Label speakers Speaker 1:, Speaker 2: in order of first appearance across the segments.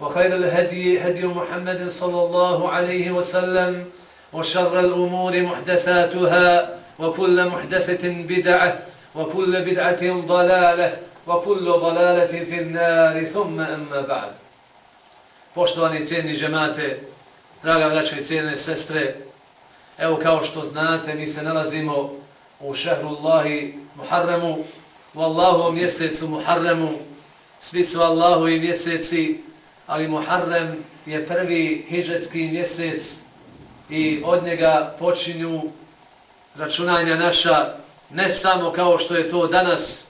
Speaker 1: وخير الهدي هدي محمد صلى الله عليه وسلم وشر الأمور محدثاتها وكل محدثة بدعة وكل بدعة ضلالة وكل ضلالة في النار ثم أما بعد Poštovani cijeni žemate, draga braća i cijene sestre, evo kao što znate, mi se nalazimo u šehrullahi Muharremu, u Allahovom mjesecu Muharremu, svi su Allahovi mjeseci, ali Muharrem je prvi hiđetski mjesec i od njega počinju računanja naša, ne samo kao što je to danas,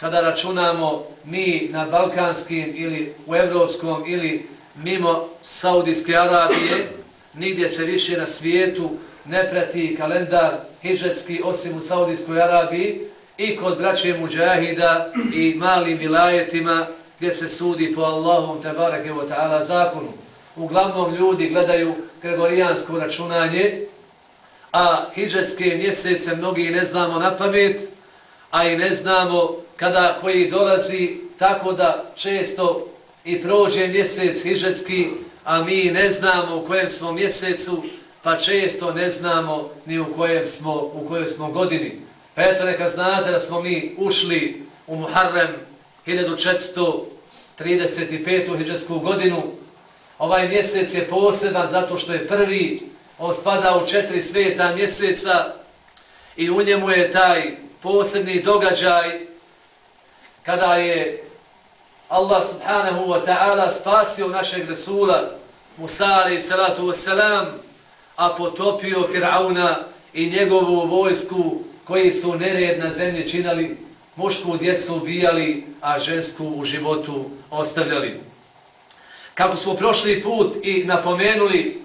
Speaker 1: kada računamo mi na balkanskim ili u evropskom ili mimo Saudijske Arabije, nigdje se više na svijetu ne prati kalendar hiđetski osim u Saudijskoj Arabiji i kod braće muđahida i malim vilajetima gdje se sudi po Allahom tabarake wa ta'ala zakonu. Uglavnom ljudi gledaju gregorijansko računanje, a hiđetske mjesece mnogi ne znamo na pamet, a i ne znamo kada koji dolazi, tako da često i prođe mjesec hiđetski, a mi ne znamo u kojem smo mjesecu, pa često ne znamo ni u kojem smo, u kojoj smo godini. Pa eto neka znate da smo mi ušli u Muharrem 1435. hijđarsku godinu. Ovaj mjesec je poseban zato što je prvi, on spada u četiri sveta mjeseca i u njemu je taj posebni događaj kada je Allah subhanahu wa ta'ala spasio našeg Resula Musa alaih salatu wasalam a potopio Fir'auna i njegovu vojsku koji su nered na zemlji činali mušku djecu ubijali, a žensku u životu ostavljali. Kako smo prošli put i napomenuli,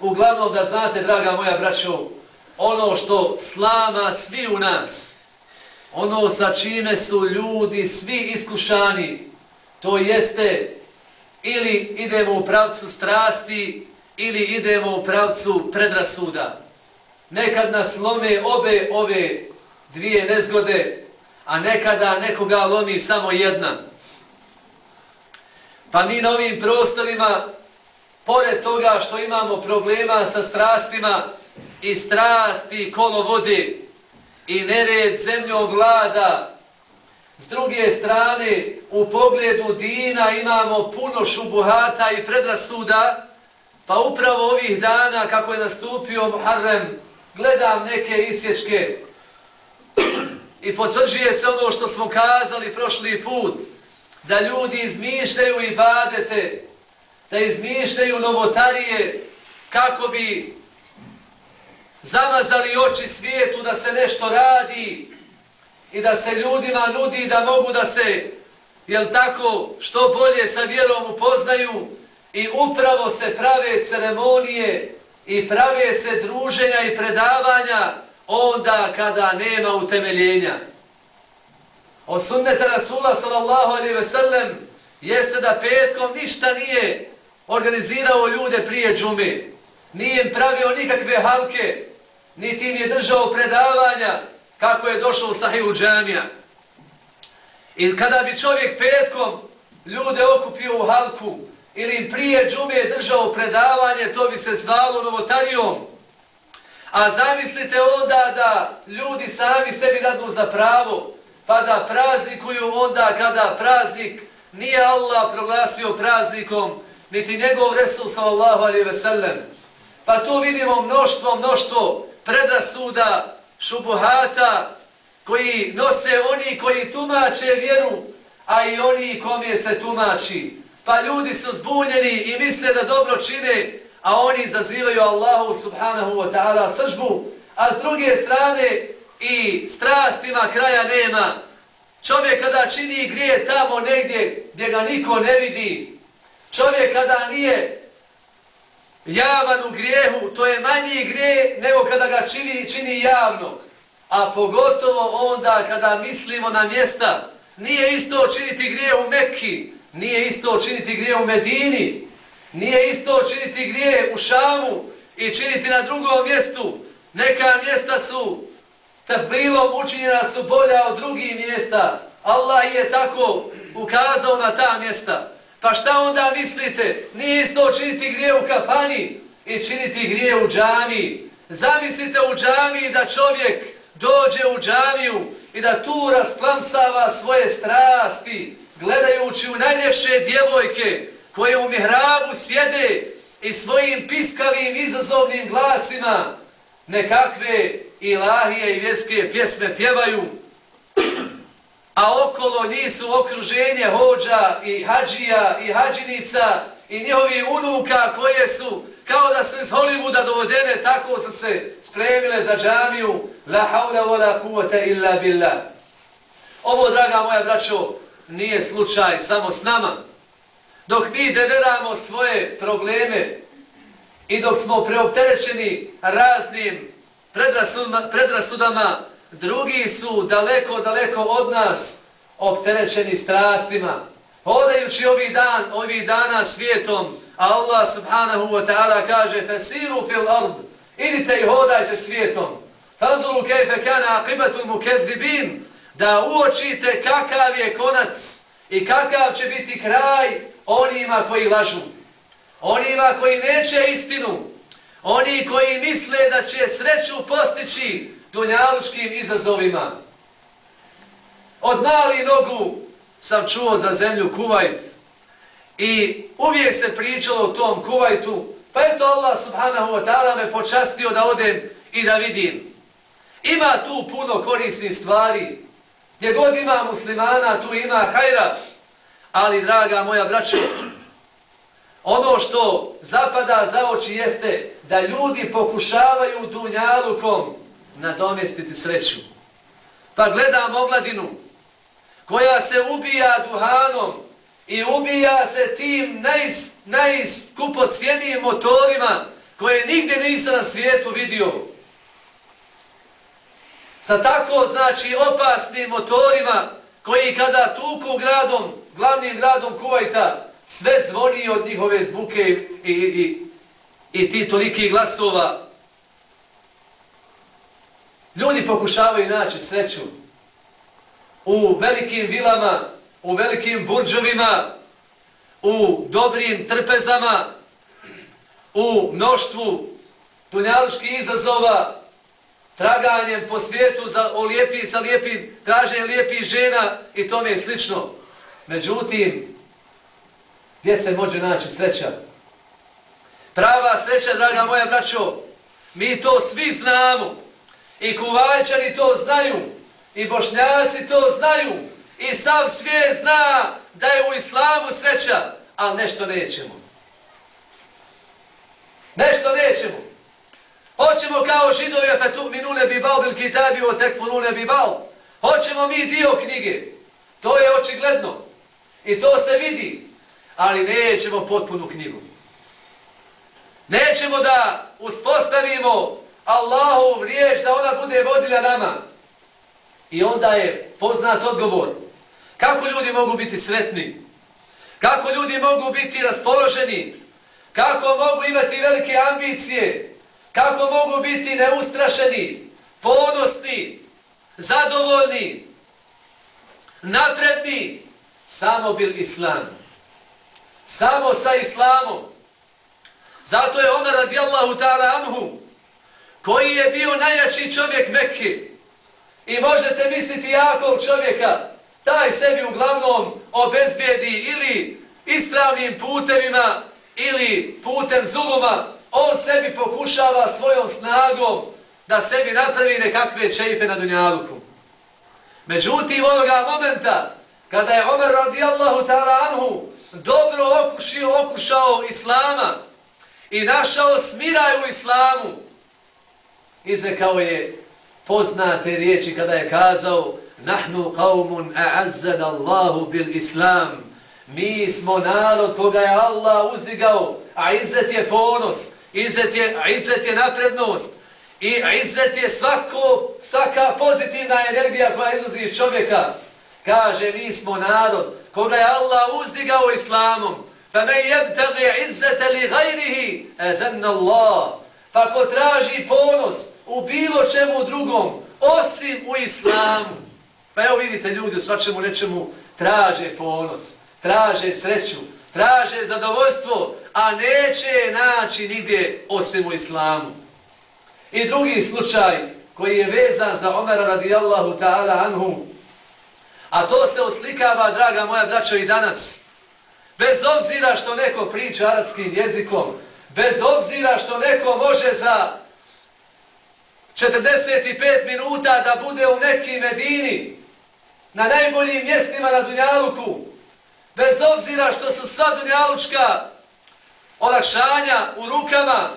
Speaker 1: uglavnom da znate, draga moja braćo, ono što slama svi u nas, ono sa čime su ljudi svi iskušani, to jeste ili idemo u pravcu strasti, ili idemo u pravcu predrasuda. Nekad nas lome obe ove dvije nezgode, a nekada nekoga lomi samo jedna. Pa mi na ovim prostorima, pored toga što imamo problema sa strastima i strasti kolo vode i nered zemljog vlada, s druge strane u pogledu dina imamo puno šubuhata i predrasuda, pa upravo ovih dana kako je nastupio Muharrem, gledam neke isječke i potvrđuje se ono što smo kazali prošli put, da ljudi izmišljaju i badete, da izmišljaju novotarije kako bi zamazali oči svijetu da se nešto radi i da se ljudima nudi da mogu da se, jel tako, što bolje sa vjerom upoznaju i upravo se prave ceremonije i prave se druženja i predavanja onda kada nema utemeljenja. Od sunneta Rasula sallallahu alaihi ve sellem jeste da petkom ništa nije organizirao ljude prije džume. Nije im pravio nikakve halke, niti im je držao predavanja kako je došao u sahiju džamija. I kada bi čovjek petkom ljude okupio u halku ili im prije džume držao predavanje, to bi se zvalo novotarijom. A zamislite onda da ljudi sami sebi dadu za pravo, pa da praznikuju onda kada praznik nije Allah proglasio praznikom, niti njegov Resul sallallahu alaihi ve sellem. Pa tu vidimo mnoštvo, mnoštvo predrasuda, šubuhata, koji nose oni koji tumače vjeru, a i oni kom je se tumači. Pa ljudi su zbunjeni i misle da dobro čine, a oni zazivaju Allahu subhanahu wa ta'ala sržbu, a s druge strane i strastima kraja nema. Čovjek kada čini grije tamo negdje gdje ga niko ne vidi, čovjek kada nije javan u grijehu, to je manji grije nego kada ga čini, čini javno. A pogotovo onda kada mislimo na mjesta, nije isto činiti grije u Mekki, nije isto činiti grije u Medini, nije isto činiti grije u Šamu i činiti na drugom mjestu. Neka mjesta su tablilom učinjena su bolja od drugih mjesta. Allah je tako ukazao na ta mjesta. Pa šta onda mislite? Nije isto činiti grije u kafani i činiti grije u džami. Zamislite u džami da čovjek dođe u džamiju i da tu rasplamsava svoje strasti, gledajući u najljepše djevojke koje u mihrabu sjede i svojim piskavim izazovnim glasima nekakve ilahije i vjeske pjesme pjevaju, a okolo nisu okruženje hođa i hađija i hađinica i njihovi unuka koje su kao da su iz Hollywooda dovodene, tako su se spremile za džamiju. La haula wa la kuvata illa billah. Ovo, draga moja braćo, nije slučaj samo s nama. Dok mi deveramo svoje probleme i dok smo preopterećeni raznim predrasudama, predrasudama, drugi su daleko, daleko od nas opterećeni strastima. Hodajući ovih dan, ovih dana svijetom, Allah subhanahu wa ta'ala kaže fesiru fil ard, idite i hodajte svijetom. Fanduru kejfe kana aqibatul mukedibin, da uočite kakav je konac i kakav će biti kraj onima koji lažu. Onima koji neće istinu. Oni koji misle da će sreću postići dunjalučkim izazovima. Od mali nogu sam čuo za zemlju Kuvajt i uvijek se pričalo o tom Kuvajtu, pa eto Allah subhanahu wa ta'ala me počastio da odem i da vidim. Ima tu puno korisnih stvari, gdje god ima muslimana, tu ima hajra, ali draga moja braćo, ono što zapada za oči jeste da ljudi pokušavaju dunjalukom nadomestiti sreću. Pa gledam omladinu koja se ubija duhanom i ubija se tim najs, najskupocijenijim motorima koje nigdje nisam na svijetu vidio. Sa tako, znači, opasnim motorima koji kada tuku gradom, glavnim gradom Kuvajta, sve zvoni od njihove zbuke i, i, i, i ti toliki glasova. Ljudi pokušavaju naći sreću u velikim vilama, u velikim burđovima, u dobrim trpezama, u mnoštvu tunjaličkih izazova, traganjem po svijetu za, o lijepi, za lijepim, traženje lijepih žena i tome slično. Međutim, gdje se može naći sreća? Prava sreća, draga moja braćo, mi to svi znamo. I kuvajčani to znaju. I bošnjaci to znaju. I sam svijet zna da je u islamu sreća, ali nešto nećemo. Nešto nećemo. Hoćemo kao židovi, fetu tu minule bi bal bil kitabi o tekfunune bi. Hoćemo mi dio knjige. To je očigledno. I to se vidi. Ali nećemo potpunu knjigu. Nećemo da uspostavimo Allahu riječ da ona bude vodila nama. I onda je poznat odgovor. Kako ljudi mogu biti sretni? Kako ljudi mogu biti raspoloženi? Kako mogu imati velike ambicije? Kako mogu biti neustrašeni, ponosni, zadovoljni, napredni, samo bil islam. Samo sa islamom. Zato je Omer radijallahu ta'ala anhu, koji je bio najjači čovjek Mekke. I možete misliti jakog čovjeka, taj sebi uglavnom obezbijedi ili ispravnim putevima ili putem zuluma, on sebi pokušava svojom snagom da sebi napravi nekakve čeife na dunjaluku. Međutim, onoga momenta, kada je Omer radijallahu ta'ala anhu dobro okušio, okušao Islama i našao smiraj u Islamu, izrekao je poznate riječi kada je kazao Nahnu qavmun a'azzad Allahu bil Islam. Mi smo narod koga je Allah uzdigao, a izzet je ponos, izzet je, a izzet je naprednost. I izzet je svako, svaka pozitivna energija koja izlazi iz čovjeka. Kaže, mi smo narod koga je Allah uzdigao islamom. Fa me jebtali izzete li gajrihi, edan Allah. Pa ko traži ponos u bilo čemu drugom, osim u islamu. Pa evo vidite ljudi u svačemu nečemu traže ponos, traže sreću, traže zadovoljstvo, a neće naći nigdje osim u islamu. I drugi slučaj koji je vezan za Omera radijallahu ta'ala anhu, a to se oslikava, draga moja braćo, i danas. Bez obzira što neko priča arapskim jezikom, bez obzira što neko može za 45 minuta da bude u nekim medini, na najboljim mjestima na Dunjaluku, bez obzira što su sva Dunjalučka olakšanja u rukama,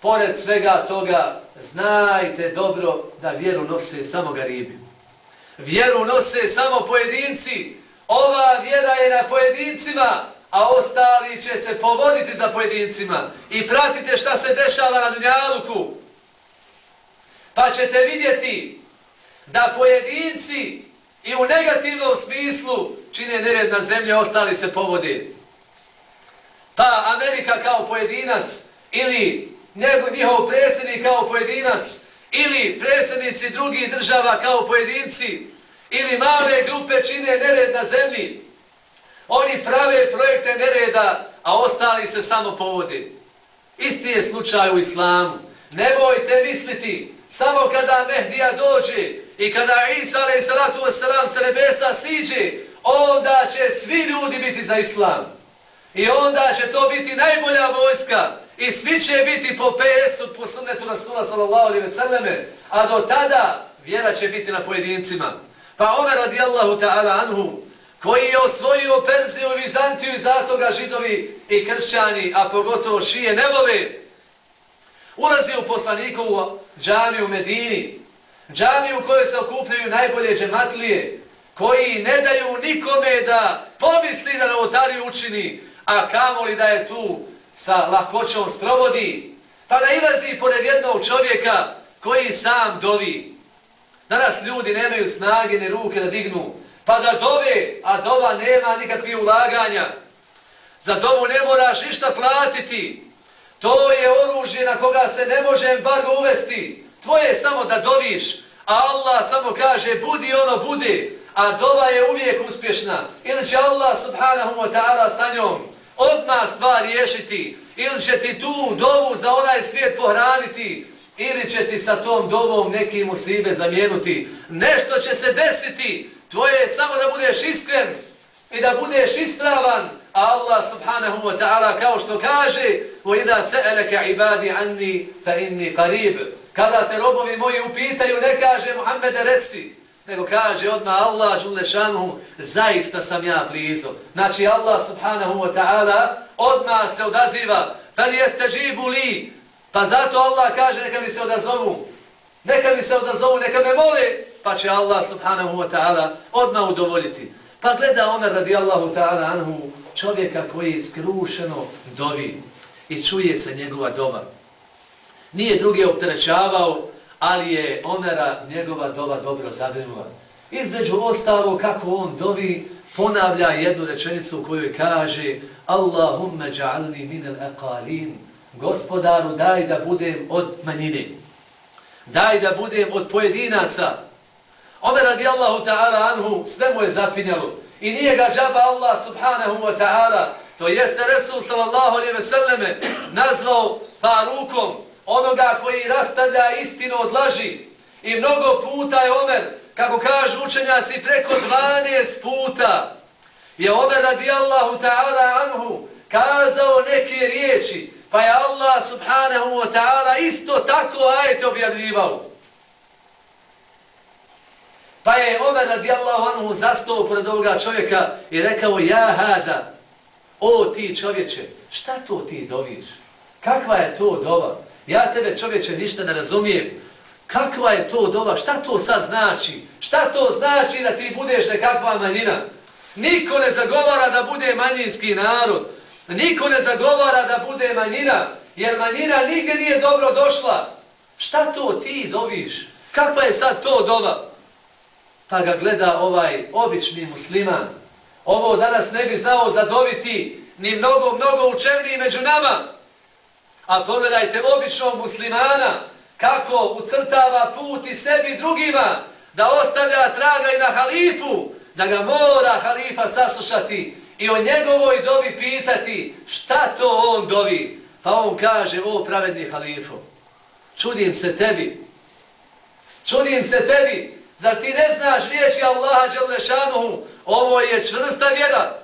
Speaker 1: Pored svega toga, znajte dobro da vjeru nose samo garibi. Vjeru nose samo pojedinci. Ova vjera je na pojedincima, a ostali će se povoditi za pojedincima. I pratite šta se dešava na Dunjaluku. Pa ćete vidjeti da pojedinci i u negativnom smislu čine nered na zemlje, ostali se povode. Pa Amerika kao pojedinac ili nego njihov predsjednik kao pojedinac ili predsjednici drugih država kao pojedinci ili male grupe čine nered na zemlji. Oni prave projekte nereda, a ostali se samo povodi. Isti je slučaj u islamu. Ne bojte misliti, samo kada Mehdija dođe i kada Isa alaih salatu wasalam se nebesa siđe, onda će svi ljudi biti za islam. I onda će to biti najbolja vojska i svi će biti po PS-u, po sunnetu Rasula sallallahu alaihi ve selleme, a do tada vjera će biti na pojedincima. Pa Omer radijallahu ta'ala anhu, koji je osvojio Perziju i Vizantiju i zato ga židovi i kršćani, a pogotovo šije, ne vole, ulazi u poslanikovu džamiju u Medini, džamiju u kojoj se okupljaju najbolje džematlije, koji ne daju nikome da pomisli da na učini, a kamoli da je tu sa lakoćom sprovodi, pa da ilazi pored jednog čovjeka koji sam dovi. Danas ljudi nemaju snage ni ruke da dignu, pa da dove, a dova nema nikakvih ulaganja. Za dovu ne moraš ništa platiti. To je oružje na koga se ne može embargo uvesti. Tvoje je samo da doviš, a Allah samo kaže budi ono bude, a dova je uvijek uspješna. Ili će Allah subhanahu wa ta'ala sa njom odmah stvar riješiti, ili će ti tu dovu za onaj svijet pohraniti, ili će ti sa tom dovom neki musibe zamijenuti. Nešto će se desiti, tvoje je samo da budeš iskren i da budeš ispravan, a Allah subhanahu wa ta'ala kao što kaže وَإِذَا سَأَلَكَ عِبَادِ عَنِّي فَإِنِّي قَرِيبِ Kada te robovi moji upitaju, ne kaže Muhammede reci, nego kaže odmah Allah Đulešanu, zaista sam ja blizu. Znači Allah subhanahu wa ta'ala odmah se odaziva, fel jeste džibu li, pa zato Allah kaže neka mi se odazovu, neka mi se odazovu, neka me mole, pa će Allah subhanahu wa ta'ala odmah udovoljiti. Pa gleda Omer radijallahu ta'ala anhu čovjeka koji je skrušeno dovi i čuje se njegova doba. Nije drugi opterećavao, ali je Omera njegova dova dobro zabrinula. Između ostalo kako on dovi, ponavlja jednu rečenicu u kojoj kaže Allahumma ja'alni minel aqalin, gospodaru daj da budem od manjine. Daj da budem od pojedinaca. Omer radijallahu ta'ala anhu sve mu je zapinjalo. I nije ga džaba Allah subhanahu wa ta'ala, to jeste Resul sallallahu alaihi ve selleme, nazvao Farukom, onoga koji rastavlja istinu od laži. I mnogo puta je Omer, kako kažu učenjaci, preko 12 puta je Omer radijallahu ta'ala anhu kazao neke riječi, pa je Allah subhanahu wa ta'ala isto tako ajete objavljivao. Pa je Omer radijallahu anhu zastao pored ovoga čovjeka i rekao, ja hada, o ti čovječe, šta to ti doviš? Kakva je to dova? Ja tebe čovječe ništa ne razumijem. Kakva je to doba? Šta to sad znači? Šta to znači da ti budeš nekakva manjina? Niko ne zagovara da bude manjinski narod. Niko ne zagovara da bude manjina, jer manjina nigdje nije dobro došla. Šta to ti doviš? Kakva je sad to doba? Pa ga gleda ovaj obični musliman. Ovo danas ne bi znao zadoviti ni mnogo, mnogo učevniji među nama. A pogledajte običnog muslimana kako ucrtava put i sebi drugima da ostavlja traga i na halifu, da ga mora halifa saslušati i o njegovoj dovi pitati šta to on dovi. Pa on kaže, o pravedni halifo, čudim se tebi, čudim se tebi, zar ti ne znaš riječi Allaha Đalešanuhu, ovo je čvrsta vjera,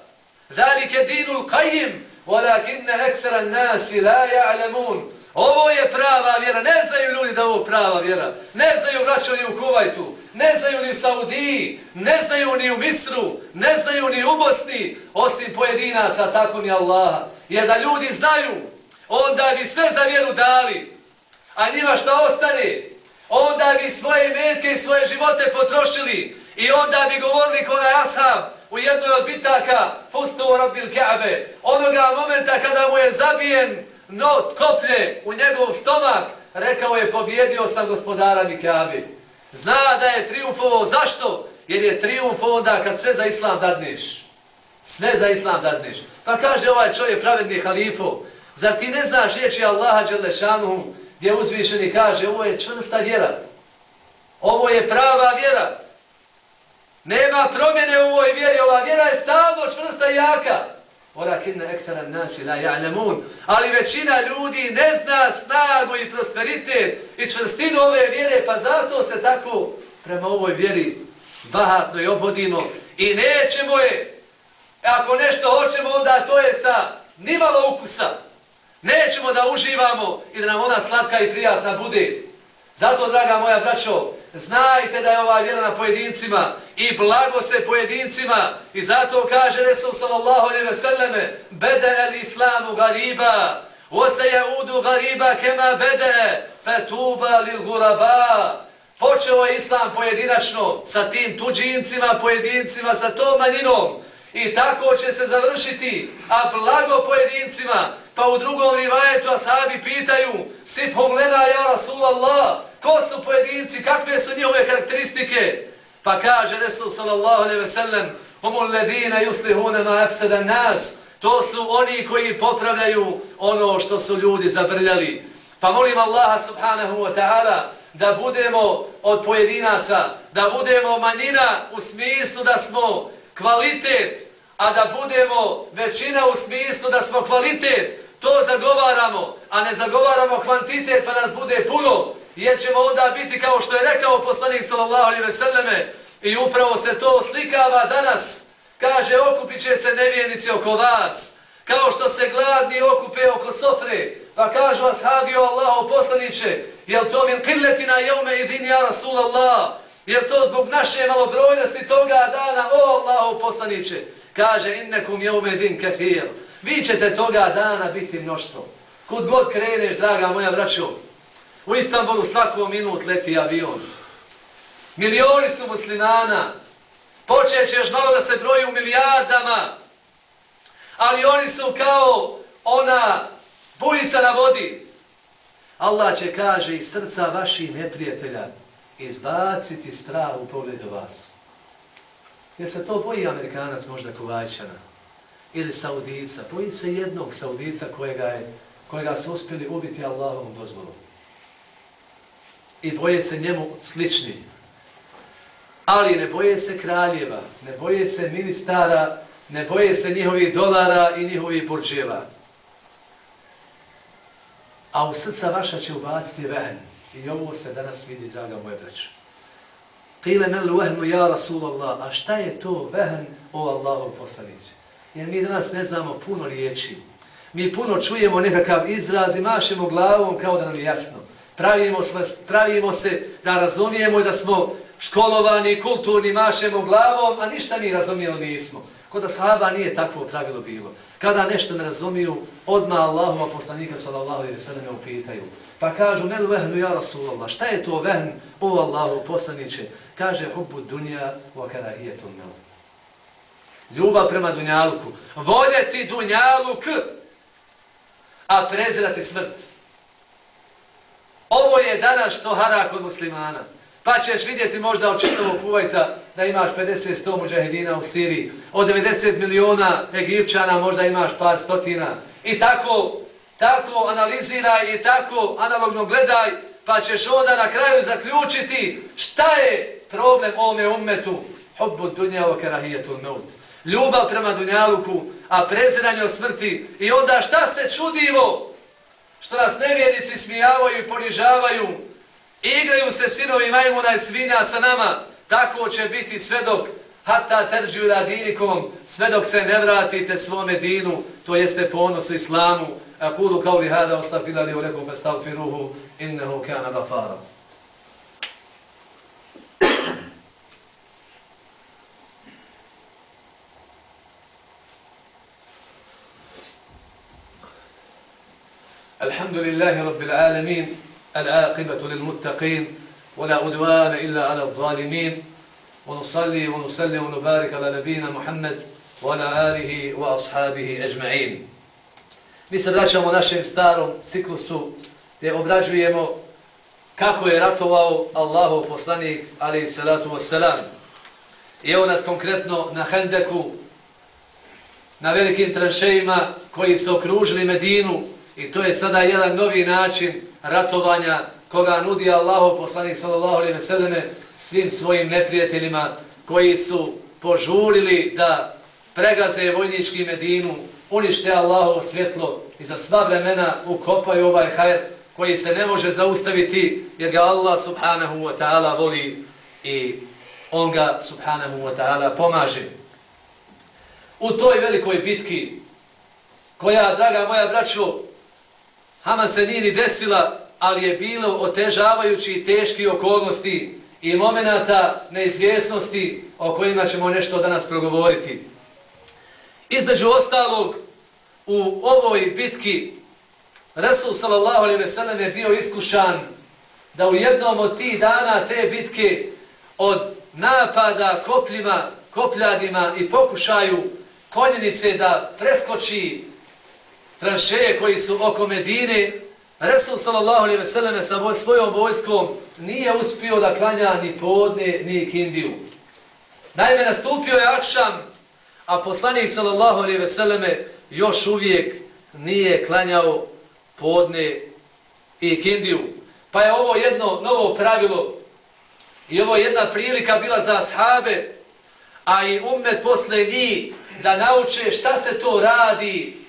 Speaker 1: zalike dinul qajim, وَلَكِنَّ أَكْثَرَ النَّاسِ لَا يَعْلَمُونَ Ovo je prava vjera. Ne znaju ljudi da ovo prava vjera. Ne znaju vraćani u Kuvajtu. Ne znaju ni u Saudiji. Ne znaju ni u Misru. Ne znaju ni u Bosni. Osim pojedinaca, tako ni Allaha. Jer da ljudi znaju, onda bi sve za vjeru dali. A njima šta ostane? Onda bi svoje metke i svoje živote potrošili. I onda bi govorili ko ashab u jednoj od bitaka Fustu Rabbil Ka'be. Onoga momenta kada mu je zabijen not koplje u njegov stomak, rekao je pobjedio sam gospodara Mikabi. Zna da je triumfovao. Zašto? Jer je triumf onda kad sve za islam dadneš. Sve za islam dadneš. Pa kaže ovaj čovjek pravedni halifo, zar ti ne znaš riječi Allaha Đelešanuhu gdje uzvišeni kaže ovo je čvrsta vjera. Ovo je prava vjera. Nema promjene u ovoj vjeri. Ova vjera je stalno čvrsta i jaka. Walakinna ekthara nasi la ja'lamun. Ali većina ljudi ne zna snagu i prosperitet i čvrstinu ove vjere, pa zato se tako prema ovoj vjeri bahatno i obhodimo i nećemo je. E, ako nešto hoćemo, onda to je sa nimalo ukusa. Nećemo da uživamo i da nam ona slatka i prijatna bude. Zato, draga moja braćo, znajte da je ova vjera na pojedincima i blago se pojedincima. I zato kaže Resul sallallahu alaihi ve selleme bede el islamu gariba ose jaudu gariba kema bede fetuba lil guraba počeo je islam pojedinačno sa tim tuđincima, pojedincima, sa tom manjinom. I tako će se završiti a blago pojedincima pa u drugom rivajetu ashabi pitaju sifhum lena ja Rasulallah ko su pojedinci, kakve su njihove karakteristike Pa kaže Resul sallallahu alaihi ve sellem Humul ledina yuslihune ma aksedan nas To su oni koji popravljaju ono što su ljudi zabrljali. Pa molim Allaha subhanahu wa ta'ala da budemo od pojedinaca, da budemo manjina u smislu da smo kvalitet, a da budemo većina u smislu da smo kvalitet. To zagovaramo, a ne zagovaramo kvantitet pa nas bude puno jer ćemo onda biti kao što je rekao poslanik sallallahu alaihi ve selleme i upravo se to slikava danas. Kaže, okupit će se nevijenici oko vas, kao što se gladni okupe oko sofre. Pa kažu ashabi o Allahu poslaniće, jel to min killetina jeume idin ja Rasulallah, jel to zbog naše malobrojnosti toga dana o Allahu poslaniće. Kaže, innekum jeume idin kathir. Vi ćete toga dana biti mnoštvo. Kud god kreneš, draga moja braćo, U Istanbulu svako minut leti avion. Milioni su muslimana. Počeće još malo da se broji u milijardama. Ali oni su kao ona bujica na vodi. Allah će kaže iz srca vaših neprijatelja izbaciti strah u pogledu vas. Jer se to boji Amerikanac možda Kuvajčana ili Saudica. Boji se jednog Saudica kojega je kojega su uspjeli ubiti Allahovom dozvolom. I boje se njemu slični. Ali ne boje se kraljeva, ne boje se ministara, ne boje se njihovih dolara i njihovih burđeva. A u srca vaša će ubaciti ven. I ovo se danas vidi, draga moja braća. Qile men luhnu ja Rasulallah, a šta je to vehn o Allahov poslaniće? Jer mi danas ne znamo puno riječi. Mi puno čujemo nekakav izraz i mašemo glavom kao da nam je jasno. Pravimo, pravimo se da razumijemo i da smo školovani, kulturni, mašemo glavom, a ništa mi razumijeli nismo. Kod ashaba nije takvo pravilo bilo. Kada nešto ne razumiju, odmah Allahova poslanika sallallahu alaihi sallam upitaju. Pa kažu, melu vehnu ja Rasulallah, šta je to vehn o Allahu poslaniće? Kaže, hubbu dunja wa karahijetu mel. Ljubav prema dunjaluku. Voljeti dunjaluk, a prezirati smrt. Ovo je danas što hara kod muslimana. Pa ćeš vidjeti možda od čitavog Kuvajta da imaš 50-100 muđahedina u Siriji. Od 90 miliona Egipćana možda imaš par stotina. I tako, tako analiziraj i tako analogno gledaj, pa ćeš onda na kraju zaključiti šta je problem ome ummetu. Hubbu dunja o kerahijetu naut. Ljubav prema dunjaluku, a preziranje o smrti. I onda šta se čudivo? Što nas nevjedici smijavaju i ponižavaju, Igraju se sinovi majmuna i svinja sa nama, tako će biti sve dok hata terđu radinikom, sve dok se ne vratite svome dinu, to jeste ponos islamu. A kudu kao li hada ostafilali u reku stavfiruhu, innehu kana gafara. الحمد لله رب العالمين العاقبة للمتقين ولا أدوان إلا على الظالمين ونصلي ونسلم ونبارك على نبينا محمد وعلى آله وأصحابه أجمعين Mi se vraćamo našem starom ciklusu gdje obrađujemo kako je ratovao Allahov poslanik ali salatu wassalam. I evo nas konkretno na Hendeku, na velikim tranšejima koji su okružili Medinu i to je sada jedan novi način ratovanja koga nudi Allahu poslanik sallallahu alejhi ve selleme svim svojim neprijateljima koji su požurili da pregaze vojnički Medinu, unište Allahovo svjetlo i za sva vremena ukopaju ovaj hajr koji se ne može zaustaviti jer ga Allah subhanahu wa ta'ala voli i on ga subhanahu wa ta'ala pomaže. U toj velikoj bitki koja, draga moja braćo, Haman se nije ni desila, ali je bilo otežavajući i teški okolnosti i momenata neizvjesnosti o kojima ćemo nešto danas progovoriti. Između ostalog, u ovoj bitki Rasul sallallahu alejhi ve sellem je bio iskušan da u jednom od tih dana te bitke od napada kopljima, kopljadima i pokušaju konjenice da preskoči tranšeje koji su oko Medine, Resul sallallahu alaihi ve selleme sa svojom vojskom nije uspio da klanja ni podne, ni kindiju. Naime, nastupio je akšam, a poslanik sallallahu alaihi ve selleme još uvijek nije klanjao podne i kindiju. Pa je ovo jedno novo pravilo i ovo jedna prilika bila za ashabe, a i umet posle njih da nauče šta se to radi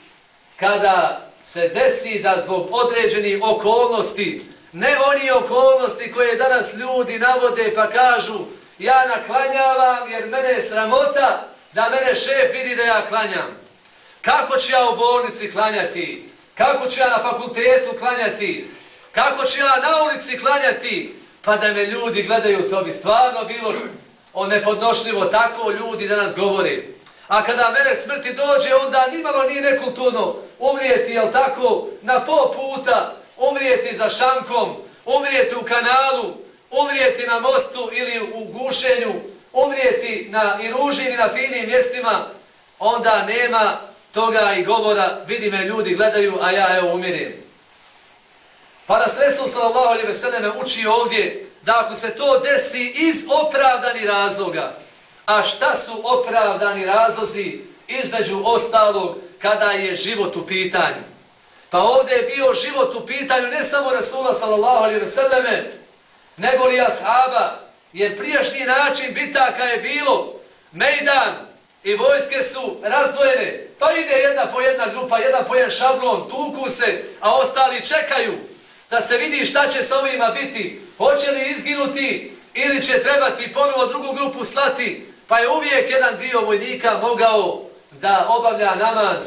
Speaker 1: kada se desi da zbog određenih okolnosti, ne oni okolnosti koje danas ljudi navode pa kažu ja naklanjavam jer mene je sramota da mene šef vidi da ja klanjam. Kako ću ja u bolnici klanjati? Kako ću ja na fakultetu klanjati? Kako ću ja na ulici klanjati? Pa da me ljudi gledaju, to bi stvarno bilo o nepodnošljivo tako ljudi danas govore. A kada mene smrti dođe, onda nimalo nije nekulturno. Umrijeti, jel tako, na pol puta, umrijeti za šankom, umrijeti u kanalu, umrijeti na mostu ili u gušenju, umrijeti na i ružim na finim mjestima, onda nema toga i govora, vidi me ljudi, gledaju, a ja evo umirim. Pa nas Resul sallallahu alaihi ve selleme uči ovdje da ako se to desi iz opravdani razloga, A šta su opravdani razlozi između ostalog kada je život u pitanju? Pa ovdje je bio život u pitanju ne samo Rasula sallallahu alaihi wa sallame, nego li ashaba, jer prijašnji način bitaka je bilo mejdan i vojske su razdvojene, pa ide jedna po jedna grupa, jedan po jedan šablon, tuku se, a ostali čekaju da se vidi šta će sa ovima biti, hoće li izginuti ili će trebati ponovo drugu grupu slati, pa je uvijek jedan dio vojnika mogao da obavlja namaz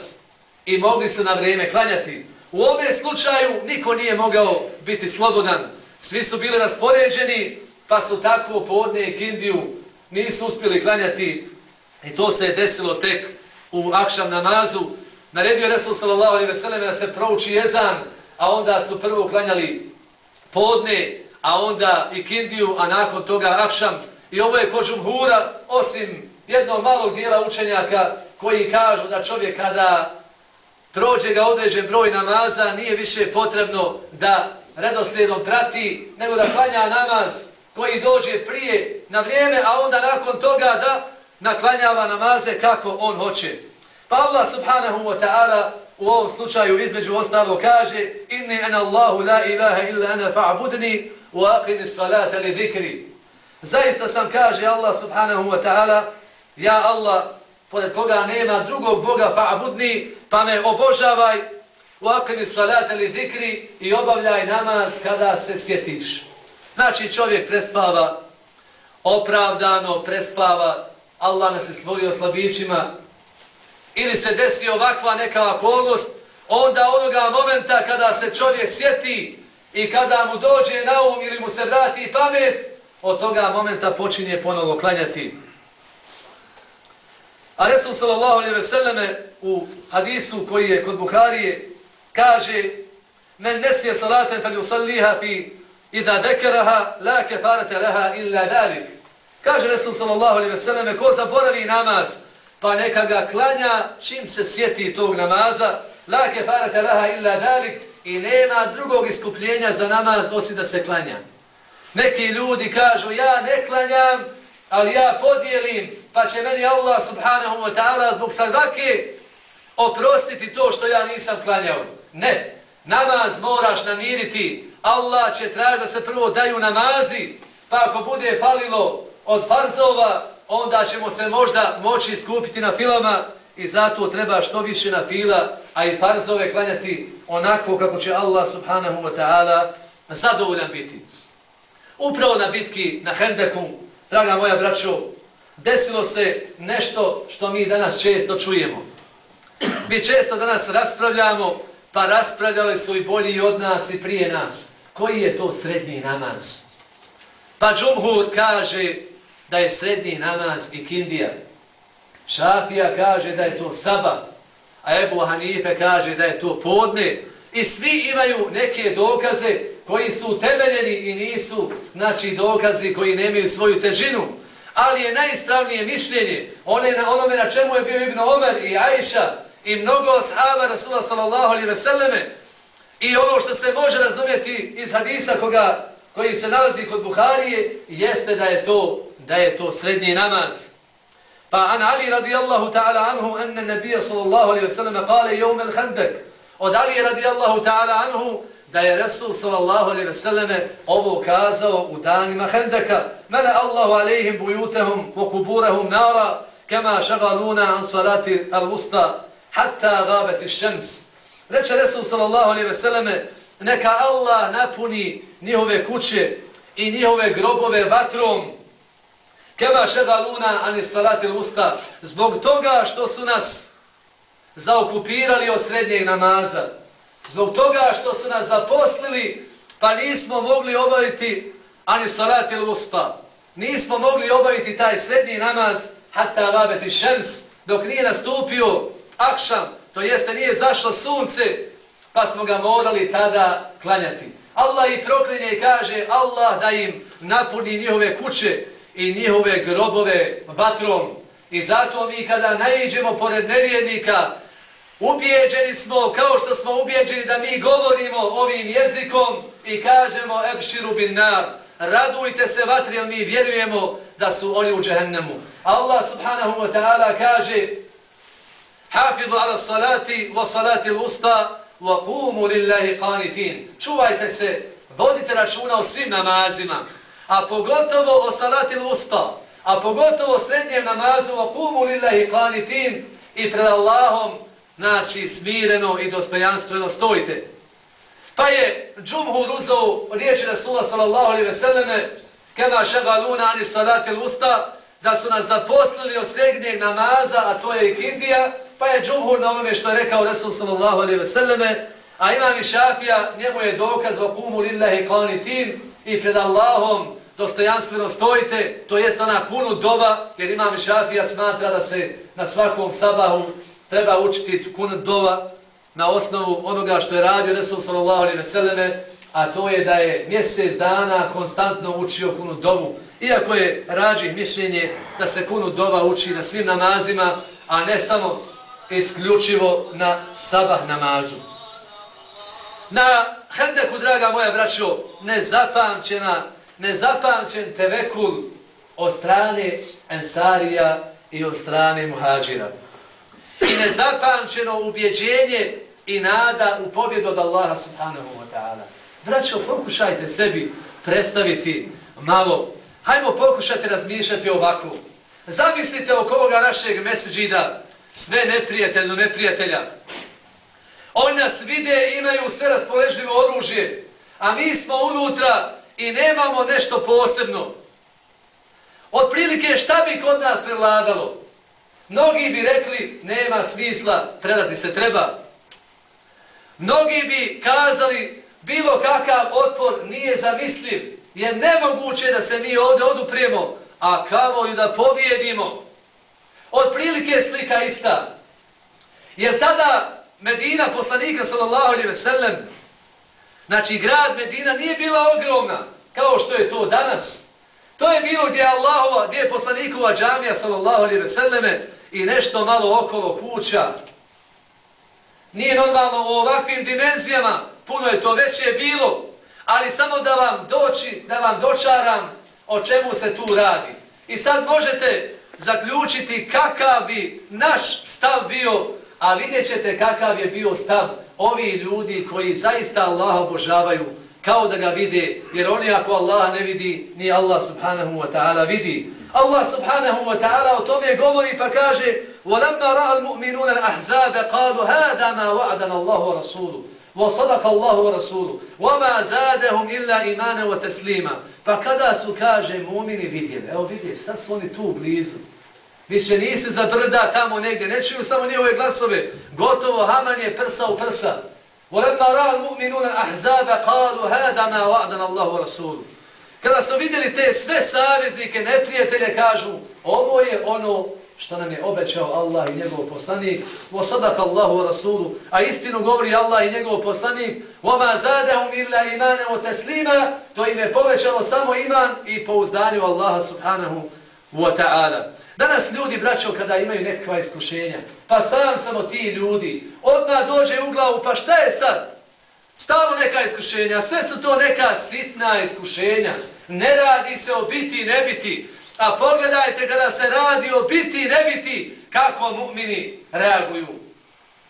Speaker 1: i mogli su na vrijeme klanjati. U ome slučaju niko nije mogao biti slobodan. Svi su bili raspoređeni, pa su tako podne i kindiju nisu uspjeli klanjati. I to se je desilo tek u akšam namazu. Naredio je Resul sallallahu alaihi ve sellem da se prouči jezan, a onda su prvo klanjali podne, a onda i kindiju, a nakon toga akšam. I ovo je kožum hura, osim jednog malog dijela učenjaka koji kažu da čovjek kada prođe ga određen broj namaza, nije više potrebno da redoslijedom prati, nego da klanja namaz koji dođe prije na vrijeme, a onda nakon toga da naklanjava namaze kako on hoće. Pa Allah subhanahu wa ta'ala u ovom slučaju između ostalo kaže Inni en Allahu la ilaha illa ana fa'budni wa aqini salata li zikri. Zaista sam kaže Allah subhanahu wa ta'ala Ja Allah, pored koga nema drugog Boga fa'budni, pa me obožavaj u salat salata li zikri i obavljaj namaz kada se sjetiš. Znači čovjek prespava, opravdano prespava, Allah nas je stvorio slabićima, ili se desi ovakva neka okolnost, onda onoga momenta kada se čovjek sjeti i kada mu dođe na um ili mu se vrati pamet, od toga momenta počinje ponovo klanjati. A Resul sallallahu alaihi ve selleme u hadisu koji je kod Buharije kaže men nesije salaten fel yusalliha fi idha dekeraha la kefarete leha illa dalik. Kaže Resul sallallahu alaihi ve selleme ko zaboravi namaz pa neka ga klanja čim se sjeti tog namaza la kefarete leha illa dalik i nema drugog iskupljenja za namaz osim da se klanja. Neki ljudi kažu ja ne klanjam ali ja podijelim, pa će meni Allah subhanahu wa ta'ala zbog sadake oprostiti to što ja nisam klanjao. Ne, namaz moraš namiriti, Allah će tražiti da se prvo daju namazi, pa ako bude palilo od farzova, onda ćemo se možda moći iskupiti na filama i zato treba što više na fila, a i farzove klanjati onako kako će Allah subhanahu wa ta'ala zadovoljan biti. Upravo na bitki na Hendeku, Draga moja braćo, desilo se nešto što mi danas često čujemo. Mi često danas raspravljamo, pa raspravljali su i bolji od nas i prije nas. Koji je to srednji namaz? Pa Džumhur kaže da je srednji namaz i kindija. Šafija kaže da je to Saba, a Ebu Hanife kaže da je to podne. I svi imaju neke dokaze koji su utemeljeni i nisu znači, dokazi koji nemaju svoju težinu. Ali je najispravnije mišljenje one na onome na čemu je bio Ibn Omer i Ajša i mnogo ashaba Rasula sallallahu alaihi ve selleme i ono što se može razumjeti iz hadisa koga, koji se nalazi kod Buharije jeste da je to da je to srednji namaz. Pa an Ali radijallahu ta'ala anhu enne nebija sallallahu alaihi ve selleme kale jevme l-handek od Ali radijallahu ta'ala anhu da je Resul sallallahu alaihi ve selleme ovo kazao u danima Hendeka. Mene Allahu alaihim bujutehum wa quburuhum nara kema šagaluna an salati al-usta hatta gabeti šems. Reče Resul sallallahu alaihi ve selleme neka Allah napuni njihove kuće i njihove grobove vatrom kema šagaluna an salati al-usta zbog toga što su nas zaokupirali od srednjeg namaza Zbog toga što su nas zaposlili, pa nismo mogli obaviti ani salat ili uspa. Nismo mogli obaviti taj srednji namaz, hatta labeti šems, dok nije nastupio akšam, to jeste nije zašlo sunce, pa smo ga morali tada klanjati. Allah i proklinje i kaže, Allah da im napuni njihove kuće i njihove grobove vatrom. I zato mi kada naiđemo pored nevjednika, Ubijeđeni smo, kao što smo ubijeđeni da mi govorimo ovim jezikom i kažemo Ebširu bin Nar, radujte se vatri, jer mi vjerujemo da su oni u džehennemu. Allah subhanahu wa ta'ala kaže Hafidu ala salati wa salati usta wa kumu lillahi qanitin. Čuvajte se, vodite računa o svim namazima, a pogotovo o salati usta, a pogotovo srednjem namazu wa kumu lillahi qanitin i pred Allahom znači smireno i dostojanstveno stojite. Pa je džumhur uzao riječi Rasula sallallahu alaihi ve selleme kema šegaluna ani salatil usta da su nas zaposlili od srednjeg namaza, a to je ikindija, pa je džumhur na onome što je rekao Rasul sallallahu alaihi ve selleme, a imam i šafija, njemu je dokaz vakumu lillahi qanitin i pred Allahom dostojanstveno stojite, to jest ona kunu doba, jer imam i šafija smatra da se na svakom sabahu treba učiti kunu dova na osnovu onoga što je radio Resul sallallahu alaihi veseleme, a to je da je mjesec dana konstantno učio kunu dovu. Iako je rađih mišljenje da se kunu dova uči na svim namazima, a ne samo isključivo na sabah namazu. Na Hendeku, draga moja braćo, nezapamćena, nezapamćen tevekul od strane Ensarija i od strane Muhađira. I nezapamćeno ubjeđenje i nada u pobjedu od Allaha subhanahu wa ta'ala. Braćo, pokušajte sebi predstaviti malo. Hajmo pokušati razmišljati ovako. Zamislite oko ovoga našeg meseđida sve neprijateljno neprijatelja. Oni nas vide i imaju sve raspoležljivo oružje, a mi smo unutra i nemamo nešto posebno. Otprilike šta bi kod nas prevladalo? Mnogi bi rekli, nema smisla, predati se treba. Mnogi bi kazali, bilo kakav otpor nije zamisliv, jer nemoguće da se mi ovdje oduprijemo, a kamo i da pobjedimo. Od prilike slika ista. Jer tada Medina, poslanika sallallahu alaihi ve sellem, znači grad Medina nije bila ogromna, kao što je to danas. To je bilo gdje Allahova, gdje je poslanikova džamija sallallahu alaihi ve selleme i nešto malo okolo kuća. Nije normalno u ovakvim dimenzijama, puno je to veće bilo, ali samo da vam doći, da vam dočaram o čemu se tu radi. I sad možete zaključiti kakav bi naš stav bio, a vidjet ćete kakav je bio stav ovi ljudi koji zaista Allah obožavaju kao da ga vide, jer oni ako Allah ne vidi, ni Allah subhanahu wa ta'ala vidi. Allah subhanahu wa ta'ala o tome govori pa kaže وَلَمَّا رَأَ الْمُؤْمِنُونَ الْأَحْزَابَ قَالُوا هَذَا مَا وَعْدَنَ اللَّهُ وَرَسُولُهُ وَصَدَقَ اللَّهُ وَرَسُولُهُ وَمَا زَادَهُمْ إِلَّا إِمَانَ وَتَسْلِيمًا Pa kada su, kaže, mumini vidjeli, evo vidjeli, sad su oni tu blizu. Više nisi za brda tamo negdje, ne čuju samo njihove glasove. Gotovo, Haman je prsa u prsa. وَلَمَّا رَأَ الْمُؤْمِنُونَ الْأَحْزَابَ قَالُوا هَذَا مَا وَعْدَنَ اللَّهُ وَرَسُولُهُ Kada su vidjeli te sve saveznike, neprijatelje, kažu, ovo je ono što nam je obećao Allah i njegov poslanik, wa sadaka Allahu wa rasulu, a istinu govori Allah i njegov poslanik, wa ma zadahum illa imane wa taslima, to im je povećalo samo iman i pouzdanju Allaha subhanahu wa ta'ala. Danas ljudi, braćo, kada imaju nekakva iskušenja, pa sam samo ti ljudi, odmah dođe u glavu, pa šta je sad? Stalo neka iskušenja, sve su to neka sitna iskušenja. Ne radi se o biti i ne biti. A pogledajte kada se radi o biti i ne biti, kako mu'mini reaguju.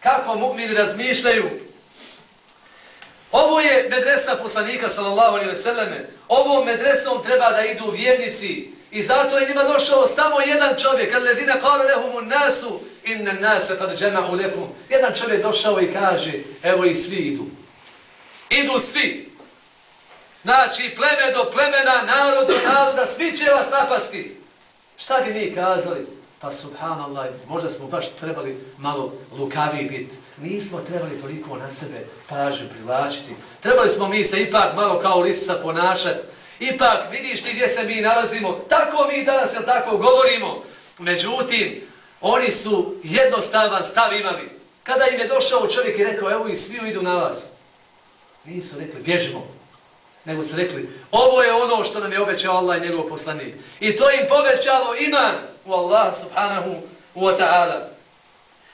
Speaker 1: Kako mu'mini razmišljaju. Ovo je medresa poslanika sallallahu alaihi ve selleme. Ovom medresom treba da idu vjernici. I zato je njima došao samo jedan čovjek. Kad ledine kale lehumu nasu, inne nase kad jama'u lekum. Jedan čovjek došao i kaže, evo i svi idu. Idu svi. Znači, pleme do plemena, narod do naroda, svi će vas napasti. Šta bi mi kazali? Pa subhanallah, možda smo baš trebali malo lukavi biti. Nismo trebali toliko na sebe pažnju privlačiti. Trebali smo mi se ipak malo kao lisa ponašati. Ipak, vidiš ti gdje se mi nalazimo, tako mi danas jel tako govorimo. Međutim, oni su jednostavan stav imali. Kada im je došao čovjek i rekao, evo i svi idu na vas. Nisu rekli, bježimo. Nego su rekli, ovo je ono što nam je obećao Allah i njegov poslanik. I to im povećalo iman u Allah subhanahu wa ta'ala.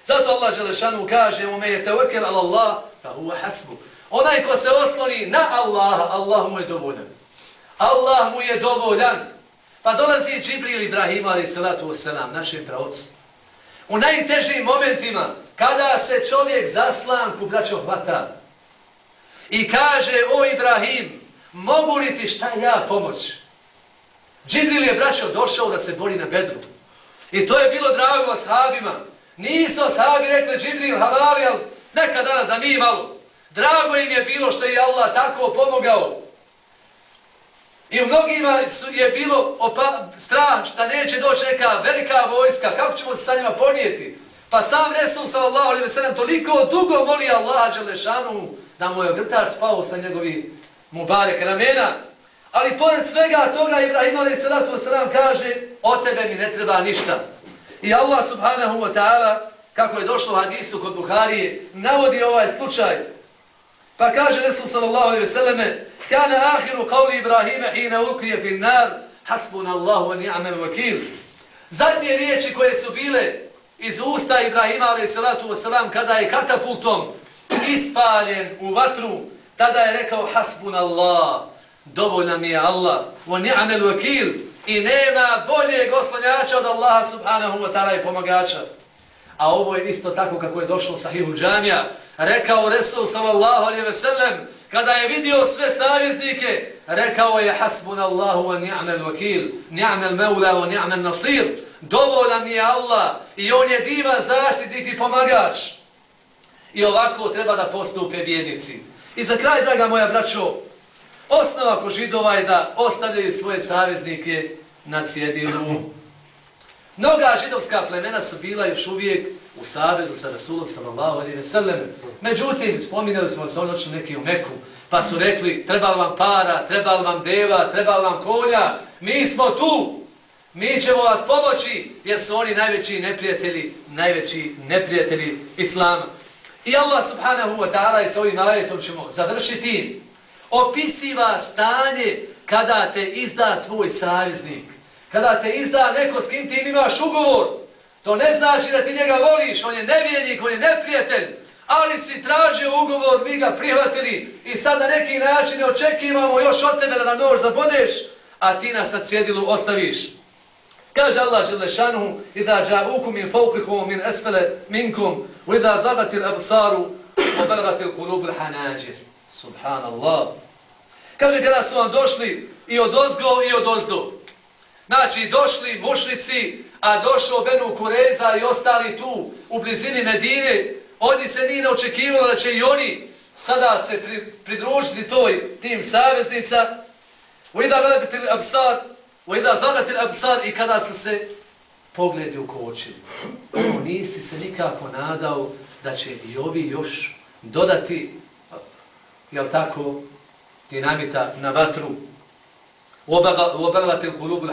Speaker 1: Zato Allah Đelešanu kaže, ume je tevekel ala Allah, fa huwa hasbu. Onaj ko se osloni na Allaha, Allah mu je dovoljan. Allah mu je dovoljan. Pa dolazi Džibril Ibrahim, ali salatu wasalam, našem pravcu. U najtežim momentima, kada se čovjek zaslanku, braćo, hvata i kaže, o Ibrahim, mogu li ti šta ja pomoć? Džibril je, braćo, došao da se bori na bedru. I to je bilo drago ashabima. Nisu ashabi rekli Džibril, havali, ali neka danas za mi malo. Drago im je bilo što je Allah tako pomogao. I u mnogima je bilo opa, strah da neće doći neka velika vojska. Kako ćemo se sa njima ponijeti? Pa sam Resul sallallahu alaihi wa sallam toliko dugo moli Allaha Đelešanu da mu je ogrtar spao sa njegovi mubarek ramena. Ali pored svega toga Ibrahim alaihi sallatu wa sallam kaže o tebe mi ne treba ništa. I Allah subhanahu wa ta'ala kako je došlo u hadisu kod Buharije navodi ovaj slučaj. Pa kaže Resul sallallahu alaihi wa sallame Kana ahiru qavli Ibrahima hina ulkije fin nar hasbuna Allahu wa ni'amal vakil. Zadnje riječi koje su bile iz usta Ibrahima alaih salatu wasalam kada je katapultom ispaljen u vatru, tada je rekao hasbun Allah, dovoljna mi je Allah, wa ni'anel vakil, i nema bolje oslanjača od Allaha subhanahu wa ta'ala i pomagača. A ovo je isto tako kako je došlo sahihu džamija, rekao Resul sallallahu alaihi ve sellem, kada je vidio sve savjeznike, rekao je hasbun Allahu wa ni'mal wakil, ni'mal mevla wa ni'mal nasir, dovoljan je Allah i on je divan zaštitnik i pomagač. I ovako treba da postupe vjernici. I za kraj, draga moja braćo, osnova ko židova je da ostavljaju svoje savjeznike na cjedilu. Mnoga židovska plemena su bila još uvijek u savezu sa Rasulom sallallahu alaihi ve sellem. Međutim, spominjali smo se onočno neki u Meku, pa su rekli treba vam para, treba vam deva, treba vam konja, mi smo tu, mi ćemo vas pomoći, jer su oni najveći neprijatelji, najveći neprijatelji Islama. I Allah subhanahu wa ta'ala i sa ovim ajetom ćemo završiti, opisiva stanje kada te izda tvoj saveznik, kada te izda neko s kim ti imaš ugovor, to ne znači da ti njega voliš, on je nevjernik, on je neprijatelj, ali si tražio ugovor, mi ga prihvatili i sad na neki način očekivamo još od tebe da nam nož zabodeš, a ti nas na cjedilu ostaviš. Kaže Allah Đelešanu, Ida džavukum min fauqikum min esfele minkum, u ida zabatil absaru, obrvatil kulubl hanađir. Subhanallah. Kaže kada su vam došli i od ozgo i od ozdo. Znači došli mušnici, a došao Benu Kureza i ostali tu u blizini Medine, oni se nije očekivalo da će i oni sada se pridružiti toj tim saveznica. U ida velebitil absar, u ida zadatil absar i kada su se pogledi ukočili. Ono nisi se nikako nadao da će i ovi još dodati, jel tako, dinamita na vatru. U kulubu kulubul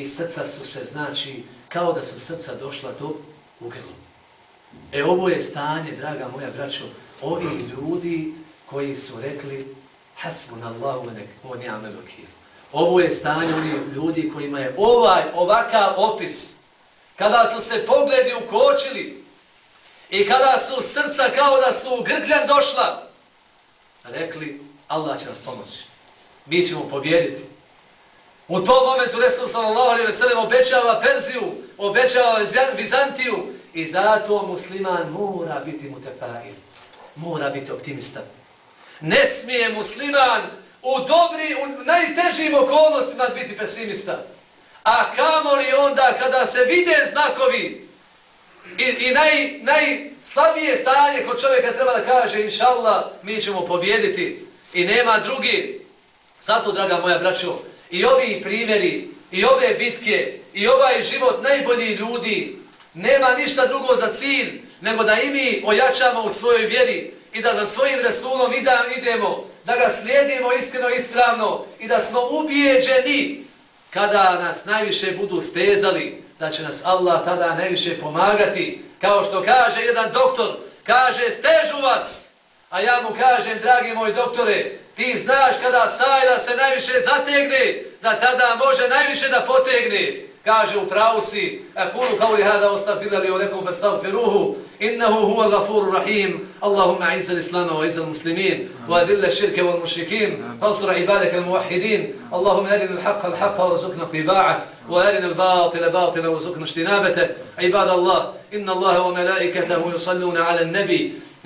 Speaker 1: i srca su se, znači, kao da su srca došla do ugrlu. E ovo je stanje, draga moja braćo, ovi ljudi koji su rekli hasbunallahu wa ni'mal wakeel. Ovo je stanje onih ljudi kojima je ovaj ovakav opis. Kada su se pogledi ukočili i kada su srca kao da su grkljan došla, rekli Allah će nas pomoći. Mi ćemo pobjediti. U tom momentu Resul sallallahu alaihi ve sellem obećava Perziju, obećava Vizantiju, I zato musliman mora biti mutefail. Mora biti optimista. Ne smije musliman u dobri, u najtežim okolnostima biti pesimista. A kamo li onda kada se vide znakovi i, i naj, najslabije stanje kod čovjeka treba da kaže inša Allah, mi ćemo pobjediti i nema drugi. Zato, draga moja braćo, i ovi primjeri, i ove bitke, i ovaj život najboljih ljudi, nema ništa drugo za cilj nego da i mi ojačamo u svojoj vjeri i da za svojim Resulom idemo, da ga slijedimo iskreno i ispravno i da smo ubijeđeni kada nas najviše budu stezali, da će nas Allah tada najviše pomagati. Kao što kaže jedan doktor, kaže stežu vas, a ja mu kažem, dragi moj doktore, ti znaš kada sajla se najviše zategne, da tada može najviše da potegne kaže u pravu si, a kulu kao li hada ostavila li o nekom fastavfiruhu, إنه هو الغفور الرحيم اللهم أعز الإسلام وأعز المسلمين وأذل الشرك والمشركين فانصر عبادك الموحدين اللهم أرنا الحق الحق وارزقنا اتباعه وأرنا الباطل باطلا وارزقنا اجتنابته عباد الله إن الله وملائكته يصلون على النبي